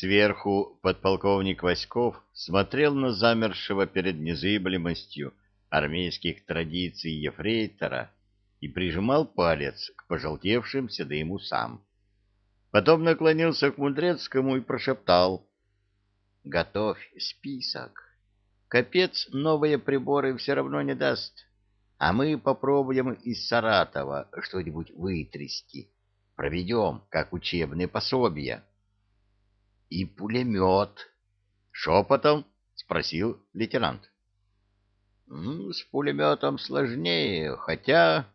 Сверху подполковник Васьков смотрел на замершего перед незыблемостью армейских традиций ефрейтора и прижимал палец к пожелтевшим седым усам. Потом наклонился к Мудрецкому и прошептал «Готовь список. Капец новые приборы все равно не даст, а мы попробуем из Саратова что-нибудь вытрясти. Проведем, как учебные пособия» и пулемет. Шепотом спросил лейтенант. Ну, с пулеметом сложнее, хотя...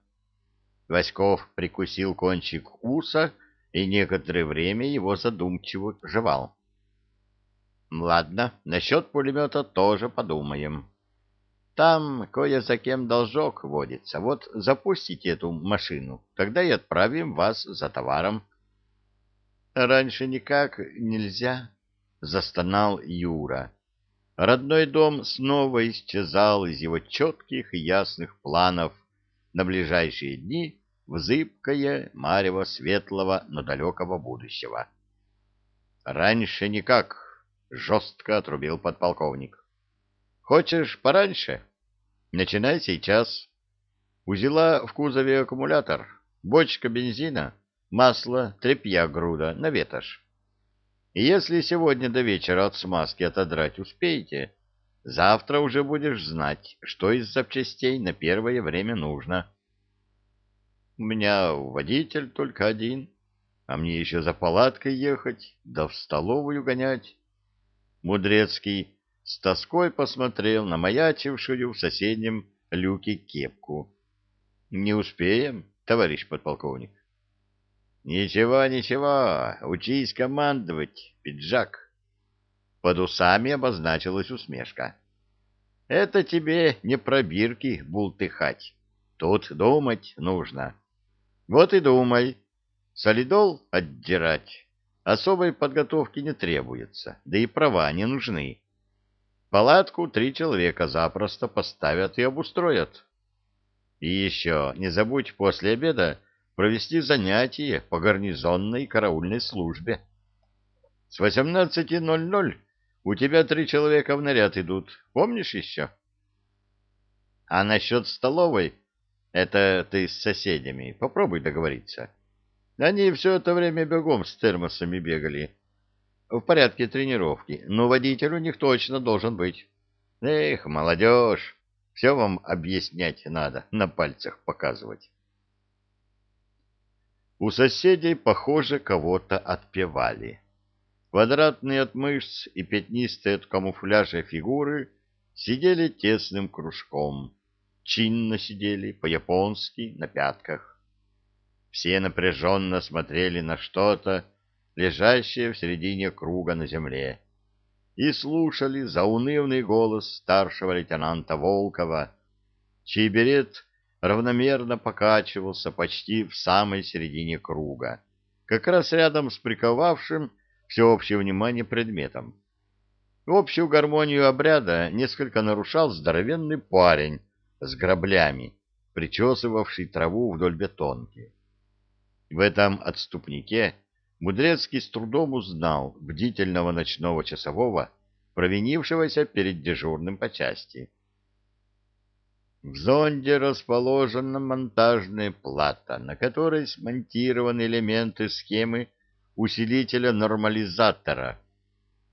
Васьков прикусил кончик уса и некоторое время его задумчиво жевал. Ладно, насчет пулемета тоже подумаем. Там кое за кем должок водится. Вот запустите эту машину, тогда и отправим вас за товаром. Раньше никак нельзя, застонал Юра. Родной дом снова исчезал из его четких и ясных планов на ближайшие дни в зыбкое марево светлого, но далекого будущего. «Раньше никак», — жестко отрубил подполковник. «Хочешь пораньше? Начинай сейчас. Узела в кузове аккумулятор, бочка бензина, масло, тряпья груда, на ветошь. И если сегодня до вечера от смазки отодрать успеете, завтра уже будешь знать, что из запчастей на первое время нужно. У меня водитель только один, а мне еще за палаткой ехать, да в столовую гонять. Мудрецкий с тоской посмотрел на маячившую в соседнем люке кепку. — Не успеем, товарищ подполковник. «Ничего, ничего, учись командовать, пиджак!» Под усами обозначилась усмешка. «Это тебе не пробирки бултыхать, тут думать нужно. Вот и думай, солидол отдирать особой подготовки не требуется, да и права не нужны. Палатку три человека запросто поставят и обустроят». И еще не забудь после обеда провести занятие по гарнизонной караульной службе. С 18.00 у тебя три человека в наряд идут, помнишь еще? А насчет столовой, это ты с соседями, попробуй договориться. Они все это время бегом с термосами бегали. В порядке тренировки, но водитель у них точно должен быть. Эх, молодежь, все вам объяснять надо, на пальцах показывать. У соседей, похоже, кого-то отпевали. Квадратные от мышц и пятнистые от камуфляжа фигуры сидели тесным кружком. Чинно сидели, по-японски, на пятках. Все напряженно смотрели на что-то, лежащее в середине круга на земле, и слушали заунывный голос старшего лейтенанта Волкова, чей берет равномерно покачивался почти в самой середине круга, как раз рядом с приковавшим всеобщее внимание предметом. Общую гармонию обряда несколько нарушал здоровенный парень с граблями, причесывавший траву вдоль бетонки. В этом отступнике Мудрецкий с трудом узнал бдительного ночного часового, провинившегося перед дежурным по части. В зонде расположена монтажная плата, на которой смонтированы элементы схемы усилителя-нормализатора.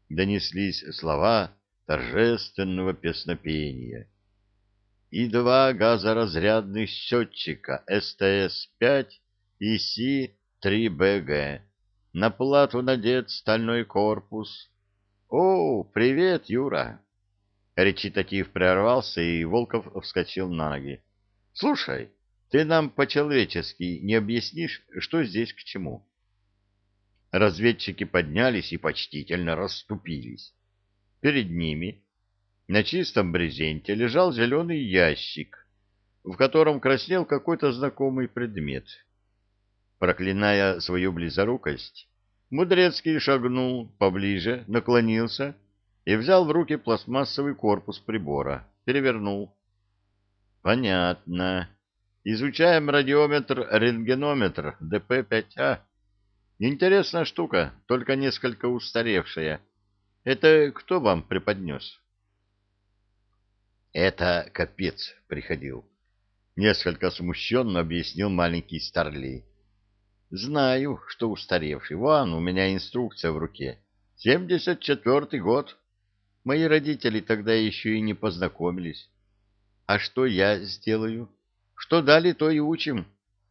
Донеслись слова торжественного песнопения. И два газоразрядных счетчика СТС-5 и Си-3БГ. На плату надет стальной корпус. «О, привет, Юра!» Речитатив прервался, и Волков вскочил на ноги. — Слушай, ты нам по-человечески не объяснишь, что здесь к чему? Разведчики поднялись и почтительно расступились. Перед ними на чистом брезенте лежал зеленый ящик, в котором краснел какой-то знакомый предмет. Проклиная свою близорукость, Мудрецкий шагнул поближе, наклонился и взял в руки пластмассовый корпус прибора, перевернул. Понятно. Изучаем радиометр-рентгенометр ДП-5А. Интересная штука, только несколько устаревшая. Это кто вам преподнес? Это капец приходил. Несколько смущенно объяснил маленький Старлей. Знаю, что устаревший. Вон, у меня инструкция в руке. Семьдесят четвертый год. Мои родители тогда еще и не познакомились. А что я сделаю? Что дали, то и учим.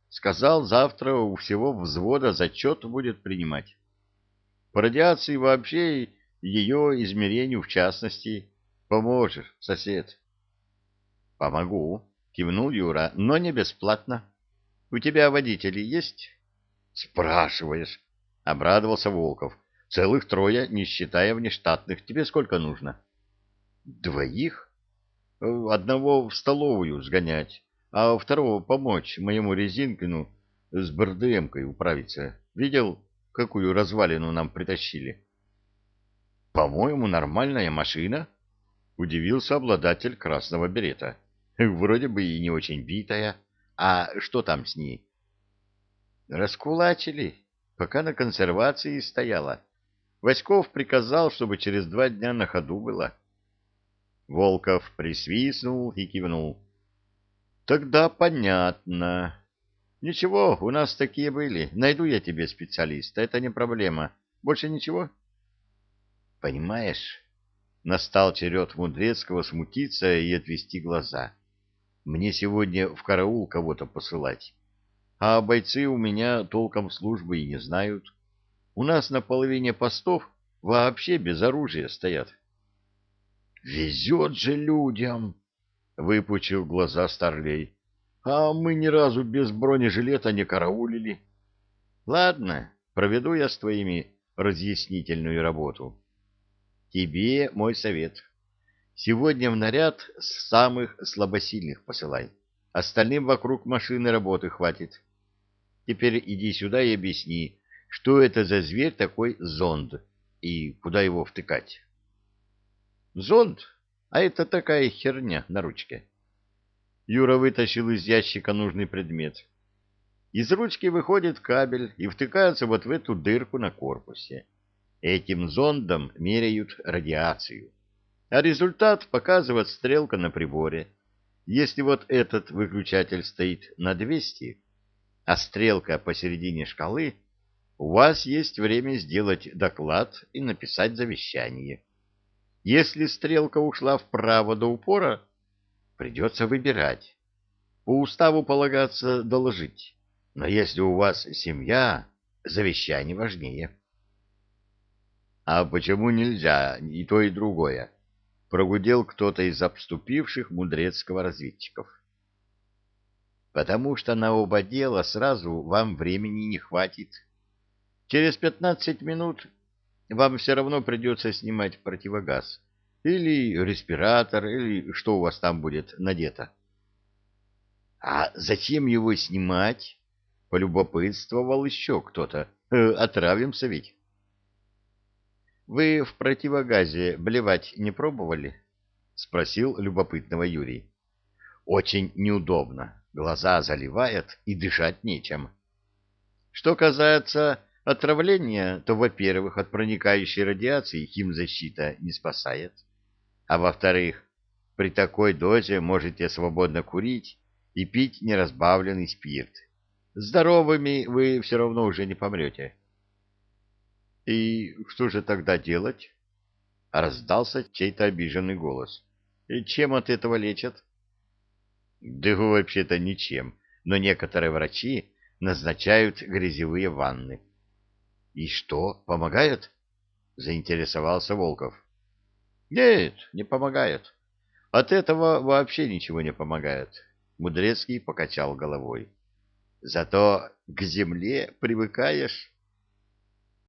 Сказал, завтра у всего взвода зачет будет принимать. По радиации вообще ее измерению в частности. Поможешь, сосед? Помогу, кивнул Юра, но не бесплатно. У тебя водители есть? Спрашиваешь, обрадовался Волков. Целых трое, не считая внештатных. Тебе сколько нужно? Двоих? Э, одного в столовую сгонять, а второго помочь моему резинкину с БРДМкой управиться. Видел, какую развалину нам притащили? По-моему, нормальная машина, удивился обладатель красного берета. Вроде бы и не очень битая. А что там с ней? Раскулачили, пока на консервации стояла. Васьков приказал, чтобы через два дня на ходу было. Волков присвистнул и кивнул. Тогда понятно. Ничего, у нас такие были. Найду я тебе специалиста, это не проблема. Больше ничего? Понимаешь, настал черед Мудрецкого смутиться и отвести глаза. Мне сегодня в караул кого-то посылать. А бойцы у меня толком службы и не знают. У нас на половине постов вообще без оружия стоят. «Везет же людям!» — выпучил глаза старлей. «А мы ни разу без бронежилета не караулили». «Ладно, проведу я с твоими разъяснительную работу. Тебе мой совет. Сегодня в наряд самых слабосильных посылай. Остальным вокруг машины работы хватит. Теперь иди сюда и объясни, что это за зверь такой зонд и куда его втыкать. Зонд? А это такая херня на ручке. Юра вытащил из ящика нужный предмет. Из ручки выходит кабель и втыкается вот в эту дырку на корпусе. Этим зондом меряют радиацию. А результат показывает стрелка на приборе. Если вот этот выключатель стоит на 200, а стрелка посередине шкалы у вас есть время сделать доклад и написать завещание. Если стрелка ушла вправо до упора, придется выбирать. По уставу полагаться доложить. Но если у вас семья, завещание важнее. А почему нельзя и то, и другое? Прогудел кто-то из обступивших мудрецкого разведчиков. Потому что на оба дела сразу вам времени не хватит, Через пятнадцать минут вам все равно придется снимать противогаз. Или респиратор, или что у вас там будет надето. — А зачем его снимать? — полюбопытствовал еще кто-то. «Э, — Отравимся ведь. — Вы в противогазе блевать не пробовали? — спросил любопытного Юрий. — Очень неудобно. Глаза заливает, и дышать нечем. — Что касается Отравление, то, во-первых, от проникающей радиации химзащита не спасает, а во-вторых, при такой дозе можете свободно курить и пить неразбавленный спирт. Здоровыми вы все равно уже не помрете. — И что же тогда делать? — раздался чей-то обиженный голос. — И чем от этого лечат? — Да вообще-то ничем, но некоторые врачи назначают грязевые ванны. И что, помогает? Заинтересовался Волков. Нет, не помогает. От этого вообще ничего не помогает. Мудрецкий покачал головой. Зато к земле привыкаешь.